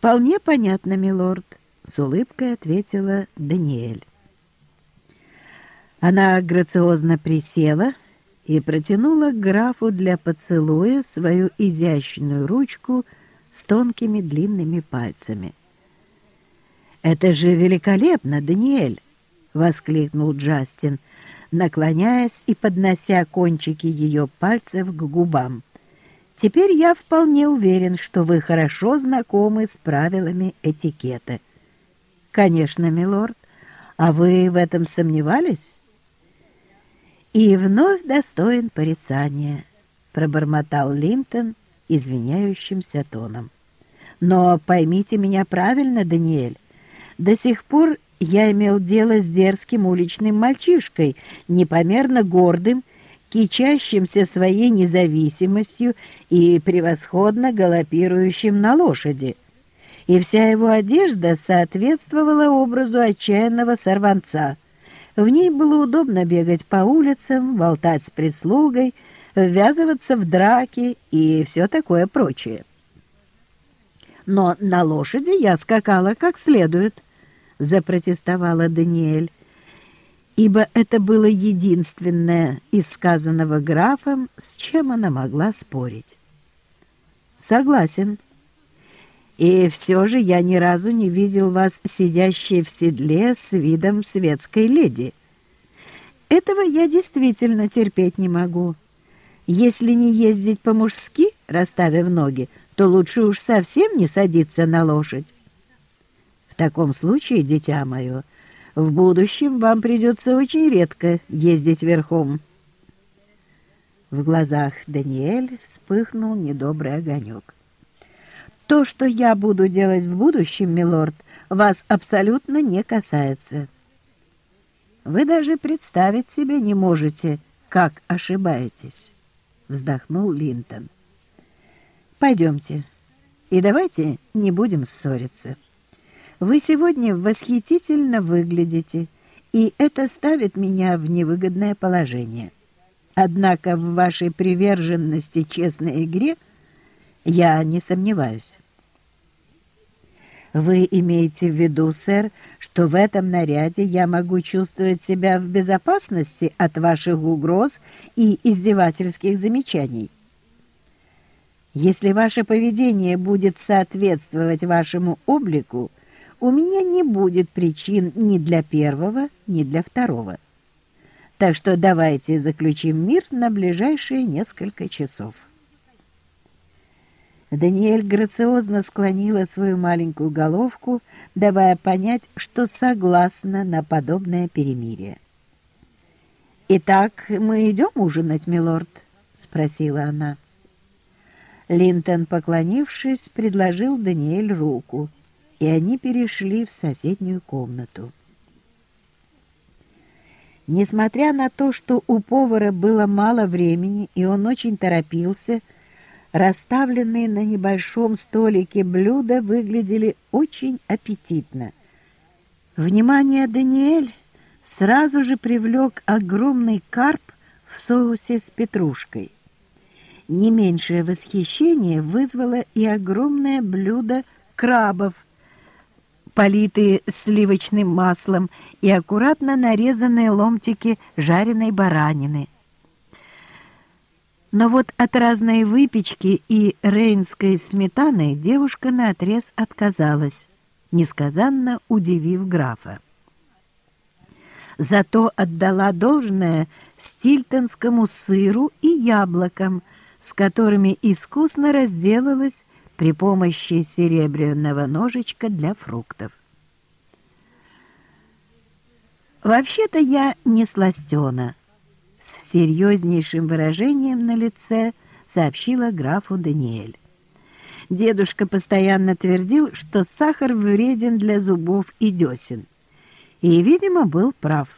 «Вполне понятно, милорд», — с улыбкой ответила Даниэль. Она грациозно присела и протянула графу для поцелуя свою изящную ручку с тонкими длинными пальцами. «Это же великолепно, Даниэль!» — воскликнул Джастин, наклоняясь и поднося кончики ее пальцев к губам. «Теперь я вполне уверен, что вы хорошо знакомы с правилами этикета». «Конечно, милорд. А вы в этом сомневались?» «И вновь достоин порицания», — пробормотал Линтон извиняющимся тоном. «Но поймите меня правильно, Даниэль, до сих пор я имел дело с дерзким уличным мальчишкой, непомерно гордым, кичащимся своей независимостью и превосходно галопирующим на лошади. И вся его одежда соответствовала образу отчаянного сорванца — в ней было удобно бегать по улицам, болтать с прислугой, ввязываться в драки и все такое прочее. Но на лошади я скакала как следует, запротестовала Даниэль, ибо это было единственное из сказанного графом, с чем она могла спорить. Согласен. И все же я ни разу не видел вас сидящей в седле с видом светской леди. Этого я действительно терпеть не могу. Если не ездить по-мужски, расставив ноги, то лучше уж совсем не садиться на лошадь. В таком случае, дитя мое, в будущем вам придется очень редко ездить верхом. В глазах Даниэль вспыхнул недобрый огонек. То, что я буду делать в будущем, милорд, вас абсолютно не касается. Вы даже представить себе не можете, как ошибаетесь, вздохнул Линтон. Пойдемте, и давайте не будем ссориться. Вы сегодня восхитительно выглядите, и это ставит меня в невыгодное положение. Однако в вашей приверженности честной игре я не сомневаюсь. Вы имеете в виду, сэр, что в этом наряде я могу чувствовать себя в безопасности от ваших угроз и издевательских замечаний? Если ваше поведение будет соответствовать вашему облику, у меня не будет причин ни для первого, ни для второго. Так что давайте заключим мир на ближайшие несколько часов. Даниэль грациозно склонила свою маленькую головку, давая понять, что согласна на подобное перемирие. «Итак, мы идем ужинать, милорд?» — спросила она. Линтон, поклонившись, предложил Даниэль руку, и они перешли в соседнюю комнату. Несмотря на то, что у повара было мало времени, и он очень торопился, — Расставленные на небольшом столике блюда выглядели очень аппетитно. Внимание Даниэль сразу же привлек огромный карп в соусе с петрушкой. Не меньшее восхищение вызвало и огромное блюдо крабов, политые сливочным маслом и аккуратно нарезанные ломтики жареной баранины – но вот от разной выпечки и рейнской сметаны девушка наотрез отказалась, несказанно удивив графа. Зато отдала должное стильтонскому сыру и яблокам, с которыми искусно разделалась при помощи серебряного ножичка для фруктов. «Вообще-то я не сластена», серьезнейшим выражением на лице сообщила графу Даниэль. Дедушка постоянно твердил, что сахар вреден для зубов и десен. И, видимо, был прав.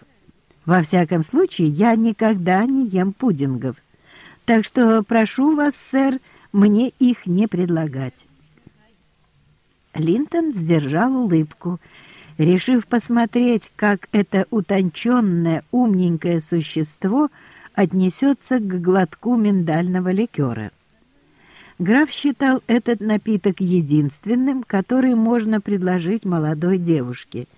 Во всяком случае, я никогда не ем пудингов. Так что прошу вас, сэр, мне их не предлагать. Линтон сдержал улыбку, решив посмотреть, как это утонченное, умненькое существо — отнесется к глотку миндального ликера. Граф считал этот напиток единственным, который можно предложить молодой девушке —